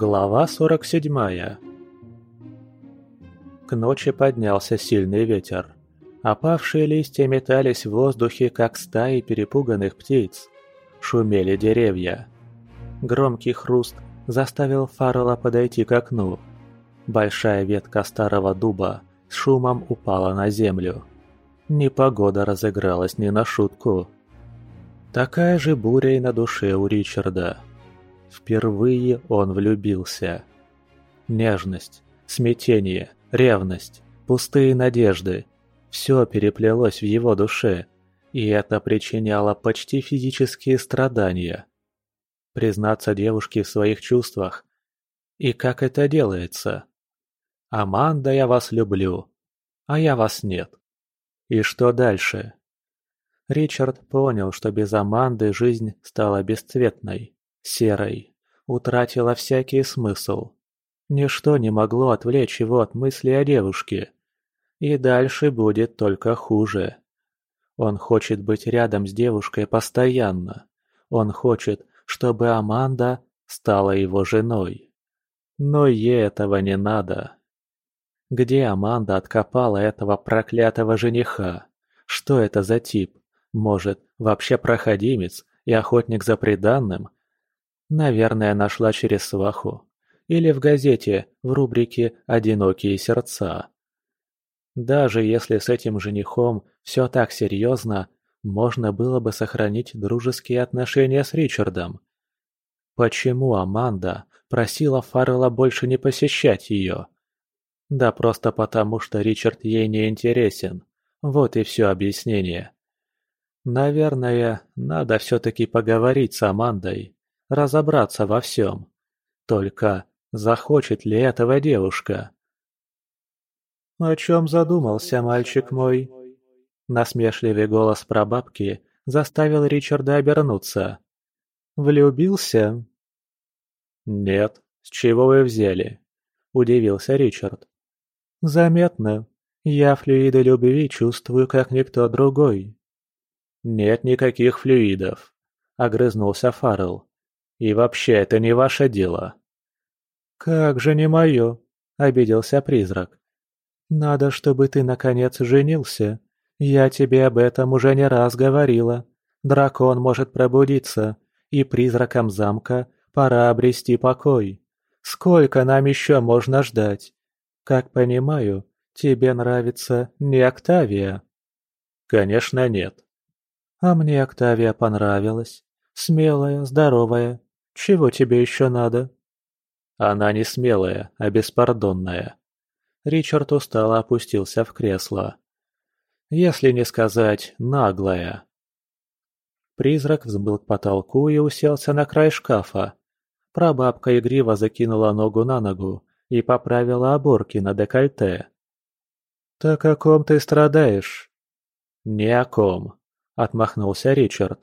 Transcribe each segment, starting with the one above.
Глава 47 К ночи поднялся сильный ветер. Опавшие листья метались в воздухе, как стаи перепуганных птиц. Шумели деревья. Громкий хруст заставил Фаррелла подойти к окну. Большая ветка старого дуба с шумом упала на землю. Непогода разыгралась не на шутку. Такая же буря и на душе у Ричарда. Впервые он влюбился. Нежность, смятение, ревность, пустые надежды – все переплелось в его душе, и это причиняло почти физические страдания. Признаться девушке в своих чувствах. И как это делается? «Аманда, я вас люблю, а я вас нет». И что дальше? Ричард понял, что без Аманды жизнь стала бесцветной серой, утратила всякий смысл. Ничто не могло отвлечь его от мысли о девушке. И дальше будет только хуже. Он хочет быть рядом с девушкой постоянно. Он хочет, чтобы Аманда стала его женой. Но ей этого не надо. Где Аманда откопала этого проклятого жениха? Что это за тип? Может, вообще проходимец и охотник за преданным, Наверное, нашла через сваху. Или в газете, в рубрике «Одинокие сердца». Даже если с этим женихом все так серьезно, можно было бы сохранить дружеские отношения с Ричардом. Почему Аманда просила Фаррелла больше не посещать ее? Да просто потому, что Ричард ей не интересен. Вот и все объяснение. Наверное, надо все-таки поговорить с Амандой разобраться во всем. Только захочет ли этого девушка? «О чем задумался, мальчик мой?» Насмешливый голос прабабки заставил Ричарда обернуться. «Влюбился?» «Нет, с чего вы взяли?» – удивился Ричард. «Заметно. Я флюиды любви чувствую, как никто другой». «Нет никаких флюидов», – огрызнулся Фаррелл. И вообще, это не ваше дело». «Как же не мое?» – обиделся призрак. «Надо, чтобы ты, наконец, женился. Я тебе об этом уже не раз говорила. Дракон может пробудиться, и призракам замка пора обрести покой. Сколько нам еще можно ждать? Как понимаю, тебе нравится не Октавия?» «Конечно нет». «А мне Октавия понравилась. Смелая, здоровая, чего тебе еще надо?» Она не смелая, а беспардонная. Ричард устало опустился в кресло. Если не сказать «наглая». Призрак взмыл к потолку и уселся на край шкафа. Прабабка игриво закинула ногу на ногу и поправила оборки на декольте. «Так о ком ты страдаешь?» «Ни о ком», — отмахнулся Ричард.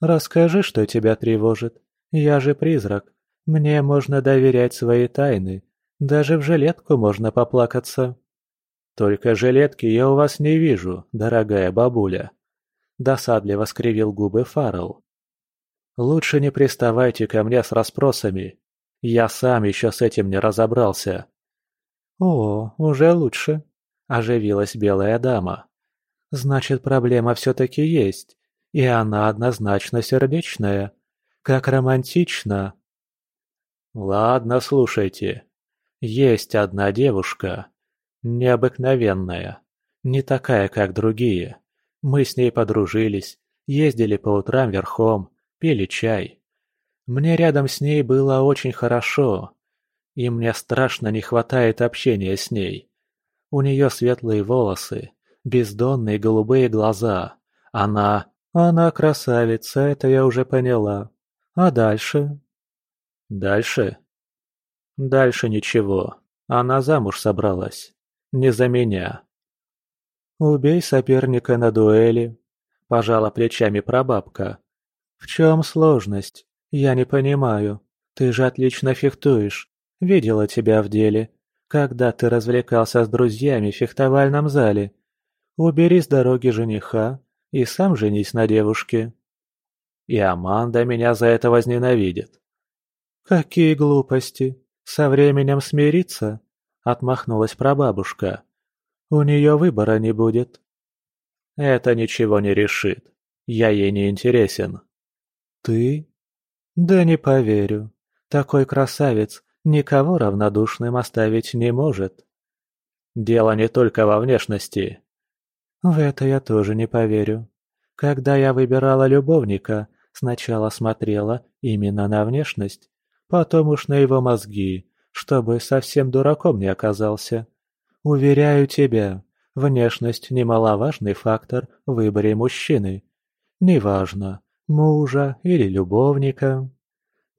«Расскажи, что тебя тревожит. Я же призрак. Мне можно доверять свои тайны. Даже в жилетку можно поплакаться. Только жилетки я у вас не вижу, дорогая бабуля. Досадливо скривил губы Фаррелл. Лучше не приставайте ко мне с расспросами. Я сам еще с этим не разобрался. О, уже лучше. Оживилась белая дама. Значит, проблема все-таки есть. И она однозначно сердечная. Как романтично!» «Ладно, слушайте. Есть одна девушка. Необыкновенная. Не такая, как другие. Мы с ней подружились, ездили по утрам верхом, пили чай. Мне рядом с ней было очень хорошо, и мне страшно не хватает общения с ней. У нее светлые волосы, бездонные голубые глаза. Она... Она красавица, это я уже поняла. А дальше? Дальше? Дальше ничего. Она замуж собралась. Не за меня. Убей соперника на дуэли. Пожала плечами прабабка. В чем сложность? Я не понимаю. Ты же отлично фехтуешь. Видела тебя в деле. Когда ты развлекался с друзьями в фехтовальном зале. Убери с дороги жениха и сам женись на девушке. И Аманда меня за это возненавидит. «Какие глупости! Со временем смириться?» — отмахнулась прабабушка. «У нее выбора не будет». «Это ничего не решит. Я ей не интересен». «Ты?» «Да не поверю. Такой красавец никого равнодушным оставить не может». «Дело не только во внешности». «В это я тоже не поверю. Когда я выбирала любовника, сначала смотрела именно на внешность, потом уж на его мозги, чтобы совсем дураком не оказался. Уверяю тебя, внешность – немаловажный фактор в выборе мужчины. Неважно, мужа или любовника.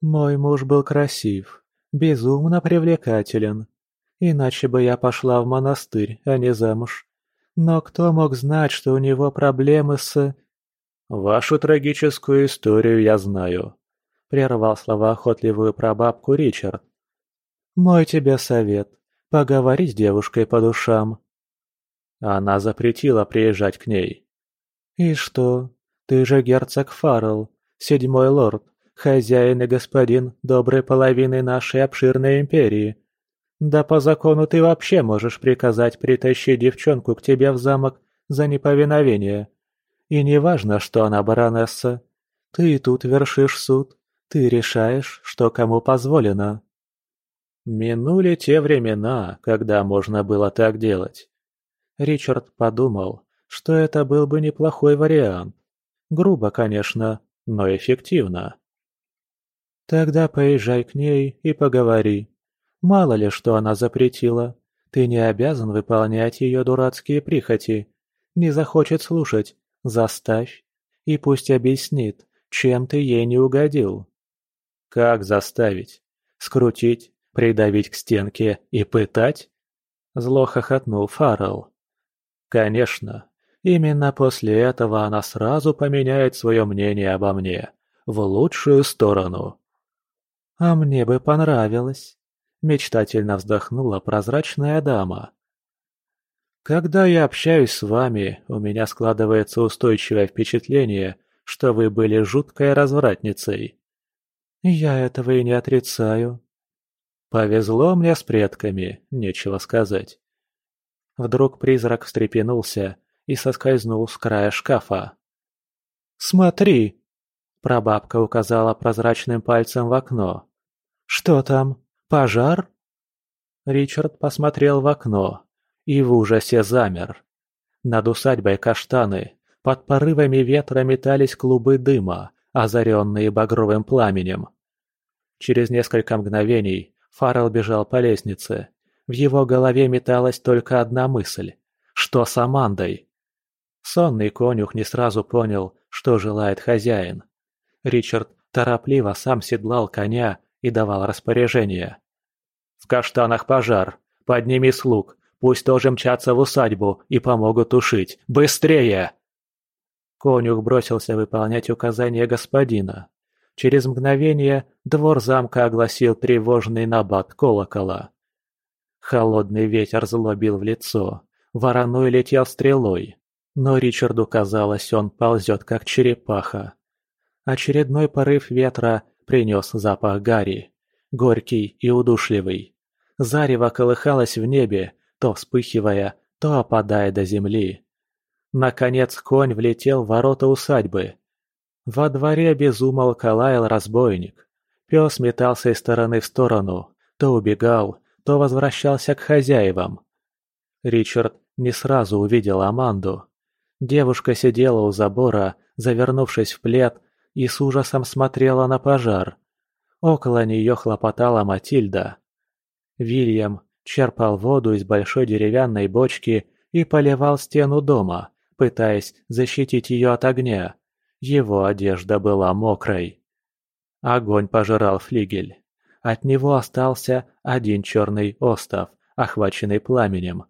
Мой муж был красив, безумно привлекателен. Иначе бы я пошла в монастырь, а не замуж. Но кто мог знать, что у него проблемы с... «Вашу трагическую историю я знаю», — прервал словоохотливую прабабку Ричард. «Мой тебе совет. Поговори с девушкой по душам». Она запретила приезжать к ней. «И что? Ты же герцог Фаррелл, седьмой лорд, хозяин и господин доброй половины нашей обширной империи. Да по закону ты вообще можешь приказать притащить девчонку к тебе в замок за неповиновение. И не важно, что она баронесса. Ты тут вершишь суд. Ты решаешь, что кому позволено. Минули те времена, когда можно было так делать. Ричард подумал, что это был бы неплохой вариант. Грубо, конечно, но эффективно. Тогда поезжай к ней и поговори. Мало ли, что она запретила. Ты не обязан выполнять ее дурацкие прихоти. Не захочет слушать, Заставь, и пусть объяснит, чем ты ей не угодил. Как заставить? Скрутить, придавить к стенке и пытать? Зло хохотнул Фаррелл. Конечно, именно после этого она сразу поменяет свое мнение обо мне. В лучшую сторону. А мне бы понравилось. Мечтательно вздохнула прозрачная дама. Когда я общаюсь с вами, у меня складывается устойчивое впечатление, что вы были жуткой развратницей. Я этого и не отрицаю. Повезло мне с предками, нечего сказать. Вдруг призрак встрепенулся и соскользнул с края шкафа. «Смотри!» – прабабка указала прозрачным пальцем в окно. «Что там? Пожар?» Ричард посмотрел в окно и в ужасе замер. Над усадьбой каштаны под порывами ветра метались клубы дыма, озаренные багровым пламенем. Через несколько мгновений Фаррелл бежал по лестнице. В его голове металась только одна мысль – что с Амандой? Сонный конюх не сразу понял, что желает хозяин. Ричард торопливо сам седлал коня и давал распоряжение. «В каштанах пожар! Подними слуг! Пусть тоже мчатся в усадьбу и помогут тушить. Быстрее!» Конюх бросился выполнять указания господина. Через мгновение двор замка огласил тревожный набат колокола. Холодный ветер злобил в лицо, вороной летел стрелой, но Ричарду казалось, он ползет как черепаха. Очередной порыв ветра принес запах гари, горький и удушливый. Зарево колыхалось в небе, то вспыхивая, то опадая до земли. Наконец конь влетел в ворота усадьбы. Во дворе безумолко лаял разбойник. Пес метался из стороны в сторону, то убегал, то возвращался к хозяевам. Ричард не сразу увидел Аманду. Девушка сидела у забора, завернувшись в плед, и с ужасом смотрела на пожар. Около нее хлопотала Матильда. Вильям черпал воду из большой деревянной бочки и поливал стену дома, пытаясь защитить ее от огня. Его одежда была мокрой. Огонь пожирал флигель. От него остался один черный остов, охваченный пламенем.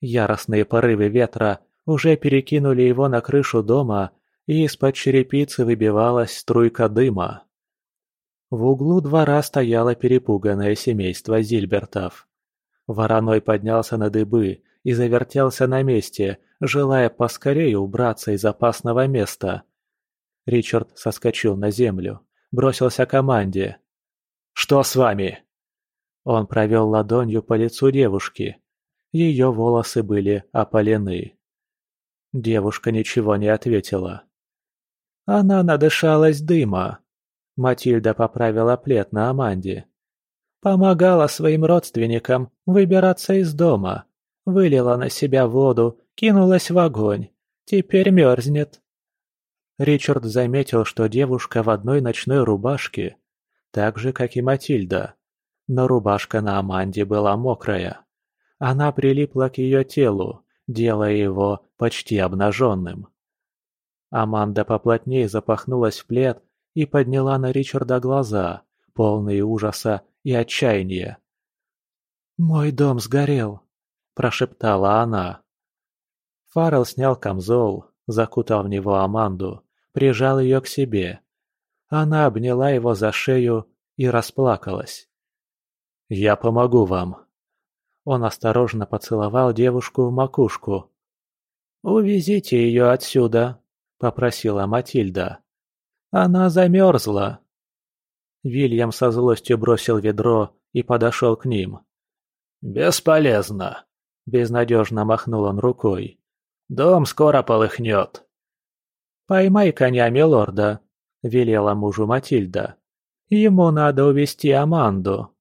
Яростные порывы ветра уже перекинули его на крышу дома, и из-под черепицы выбивалась струйка дыма. В углу двора стояло перепуганное семейство Зильбертов. Вороной поднялся на дыбы и завертелся на месте, желая поскорее убраться из опасного места. Ричард соскочил на землю, бросился к команде. Что с вами?» Он провел ладонью по лицу девушки. Ее волосы были опалены. Девушка ничего не ответила. Она надышалась дыма. Матильда поправила плед на Аманде. Помогала своим родственникам выбираться из дома. Вылила на себя воду, кинулась в огонь. Теперь мерзнет. Ричард заметил, что девушка в одной ночной рубашке, так же, как и Матильда. Но рубашка на Аманде была мокрая. Она прилипла к ее телу, делая его почти обнаженным. Аманда поплотнее запахнулась в плед и подняла на Ричарда глаза, полные ужаса и отчаяния. «Мой дом сгорел», – прошептала она. Фаррелл снял камзол, закутал в него Аманду, прижал ее к себе. Она обняла его за шею и расплакалась. «Я помогу вам». Он осторожно поцеловал девушку в макушку. «Увезите ее отсюда», — попросила Матильда. «Она замерзла». Вильям со злостью бросил ведро и подошел к ним. «Бесполезно», — безнадежно махнул он рукой. «Дом скоро полыхнет». «Поймай коня, милорда», — велела мужу Матильда. «Ему надо увести Аманду».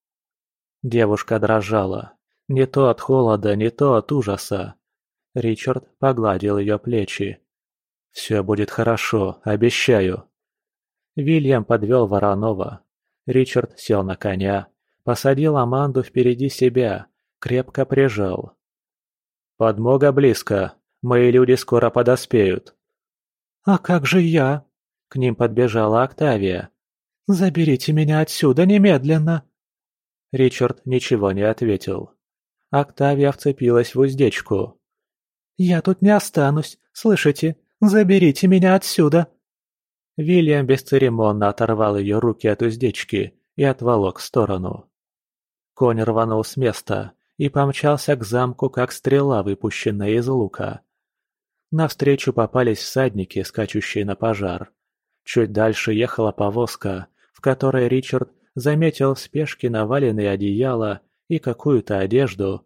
Девушка дрожала. Не то от холода, не то от ужаса. Ричард погладил ее плечи. «Все будет хорошо, обещаю». Вильям подвел Воронова. Ричард сел на коня, посадил Аманду впереди себя, крепко прижал. «Подмога близко, мои люди скоро подоспеют». «А как же я?» К ним подбежала Октавия. «Заберите меня отсюда немедленно!» Ричард ничего не ответил. Октавия вцепилась в уздечку. «Я тут не останусь, слышите? Заберите меня отсюда!» Вильям бесцеремонно оторвал ее руки от уздечки и отволок в сторону. Конь рванул с места и помчался к замку, как стрела, выпущенная из лука. Навстречу попались всадники, скачущие на пожар. Чуть дальше ехала повозка, в которой Ричард заметил в спешке наваленные одеяла и какую-то одежду.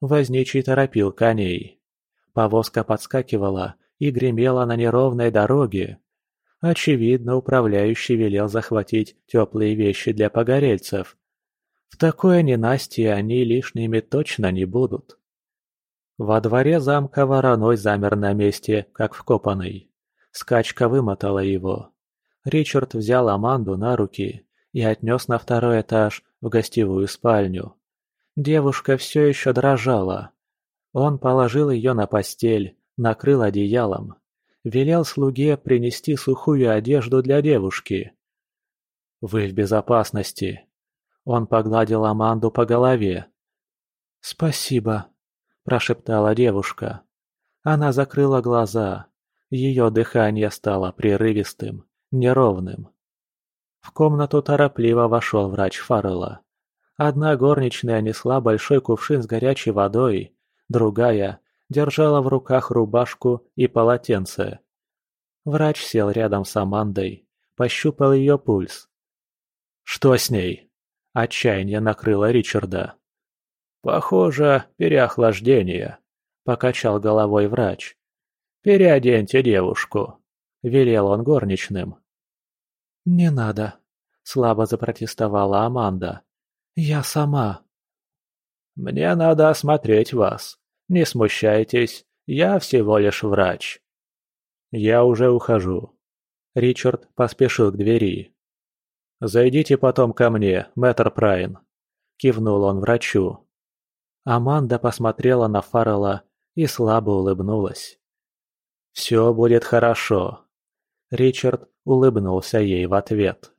Возничий торопил коней. Повозка подскакивала и гремела на неровной дороге. Очевидно, управляющий велел захватить теплые вещи для погорельцев. В такое ненастье они лишними точно не будут. Во дворе замка вороной замер на месте, как вкопанный. Скачка вымотала его. Ричард взял Аманду на руки и отнес на второй этаж в гостевую спальню. Девушка все еще дрожала. Он положил ее на постель, накрыл одеялом. Велел слуге принести сухую одежду для девушки. «Вы в безопасности». Он погладил Аманду по голове. «Спасибо», – прошептала девушка. Она закрыла глаза. Ее дыхание стало прерывистым, неровным. В комнату торопливо вошел врач Фаррелла. Одна горничная несла большой кувшин с горячей водой, другая держала в руках рубашку и полотенце. Врач сел рядом с Амандой, пощупал ее пульс. «Что с ней?» Отчаяние накрыло Ричарда. «Похоже, переохлаждение», — покачал головой врач. «Переоденьте девушку», — велел он горничным. «Не надо», — слабо запротестовала Аманда. «Я сама». «Мне надо осмотреть вас. Не смущайтесь, я всего лишь врач». «Я уже ухожу». Ричард поспешил к двери. «Зайдите потом ко мне, мэтр Прайн», — кивнул он врачу. Аманда посмотрела на Фаррелла и слабо улыбнулась. «Все будет хорошо», — Ричард улыбнулся ей в ответ.